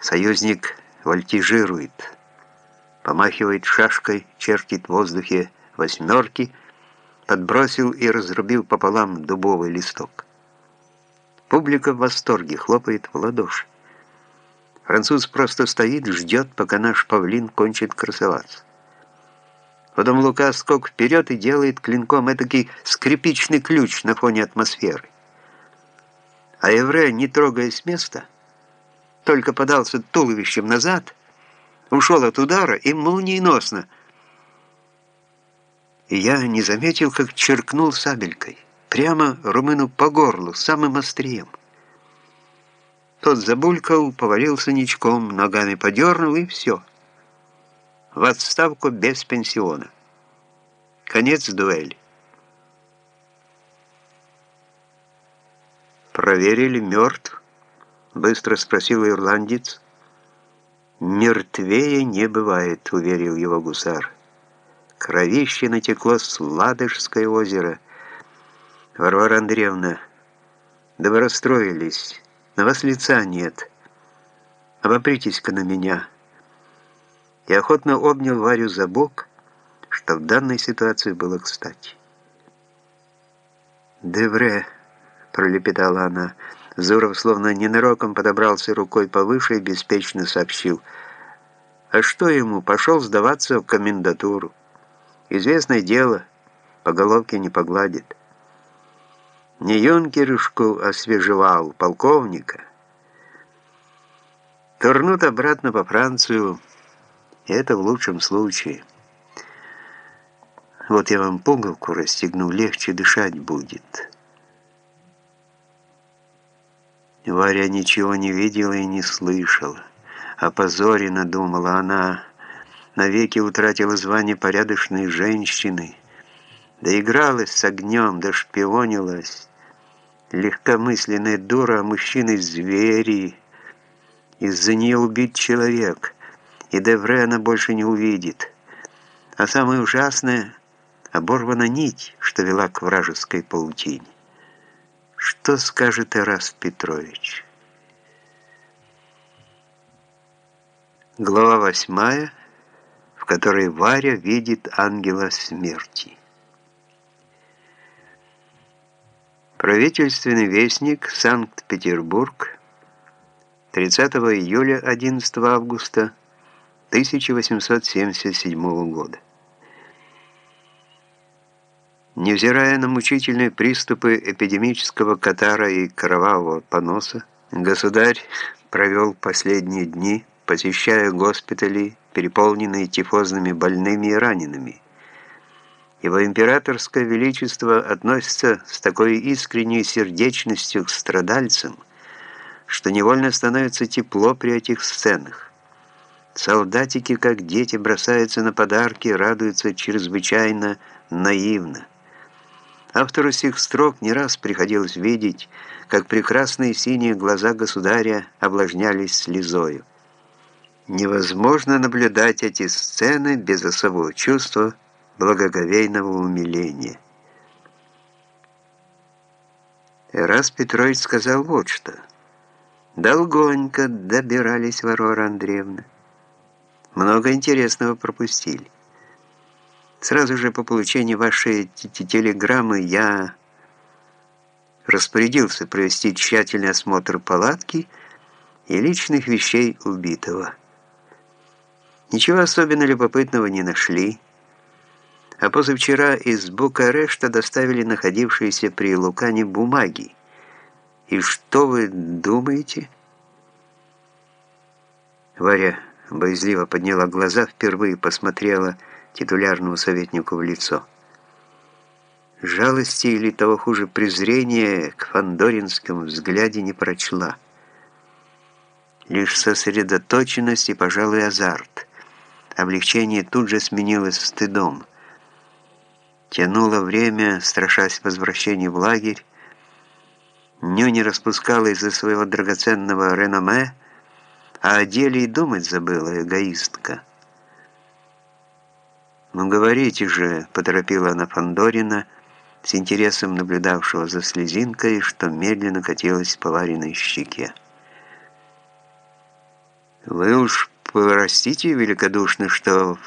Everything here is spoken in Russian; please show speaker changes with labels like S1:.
S1: Союзник вольтижирует, помахивает шашкой, чертит в воздухе восьмерки, подбросил и разрубил пополам дубовый листок. Публика в восторге, хлопает в ладоши. Француз просто стоит, ждет, пока наш павлин кончит красоваться. Потом Лука скок вперед и делает клинком этакий скрипичный ключ на фоне атмосферы. А Евре, не трогая с места, только подался туловищем назад, ушел от удара и молниеносно. И я не заметил, как черкнул сабелькой, прямо румыну по горлу, самым острием. Тот забулькал, повалился ничком, ногами подернул, и все. В отставку без пенсиона. Конец дуэли. «Проверили, мертв?» — быстро спросил ирландец. «Мертвее не бывает», — уверил его гусар. Кровище натекло с Ладожское озеро. Варвара Андреевна, да вы расстроились, на вас лица нет. Обопритесь-ка на меня. И охотно обнял Варю за бок, что в данной ситуации было кстати. «Девре», — пролепетала она, — Зуров словно ненароком подобрался рукой повыше и беспечно сообщил. А что ему, пошел сдаваться в комендатуру. Известное дело, по головке не погладит. Не юнкерушку освежевал, полковника. Турнут обратно по Францию, и это в лучшем случае. Вот я вам пуговку расстегну, легче дышать будет». Варя ничего не видела и не слышала. О позоре надумала она, навеки утратила звание порядочной женщины, доигралась с огнем, дошпионилась. Легкомысленная дура, а мужчины звери. Из-за нее убит человек, и Девре она больше не увидит. А самое ужасное — оборвана нить, что вела к вражеской паутине. Что скажет Ирас Петрович? Глава восьмая, в которой Варя видит ангела смерти. Правительственный вестник, Санкт-Петербург, 30 июля 11 августа 1877 года. Невзирая на мучительные приступы эпидемического катара и кровавого поноса, государь провел последние дни, посещая госпитали, переполненные тифозными больными и ранеными. Его императорское величество относится с такой искренней сердечностью к страдальцам, что невольно становится тепло при этих сценах. Солдатики, как дети, бросаются на подарки, радуются чрезвычайно наивно. Автору сих строк не раз приходилось видеть, как прекрасные синие глаза государя облажнялись слезою. Невозможно наблюдать эти сцены без особого чувства благоговейного умиления. Раз Петрович сказал вот что. Долгонько добирались Варвара Андреевна. Много интересного пропустили. Сразу же по получении вашей телеграммы я распорядился провести тщательный осмотр палатки и личных вещей убитого. Ничего особенно любопытного не нашли, а позавчера из Букарешта доставили находившиеся при Лукане бумаги. И что вы думаете? Варя боязливо подняла глаза, впервые посмотрела титулярному советнику в лицо. Жалости или того хуже презрения к фандоринскому взгляде не прочла. Лишь сосредоточенность и, пожалуй, азарт. Облегчение тут же сменилось стыдом. Тянуло время, страшась возвращения в лагерь. Ню не распускала из-за своего драгоценного реноме, а о деле и думать забыла эгоистка. «Ну говорите же», — поторопила она Фандорина, с интересом наблюдавшего за слезинкой, что медленно катилась по вареной щеке. Вы уж простите великодушно, что